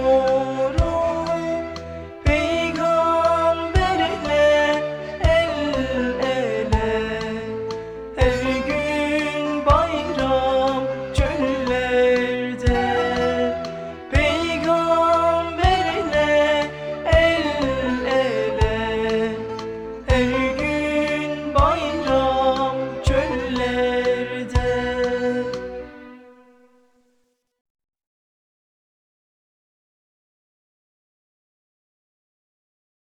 Amen.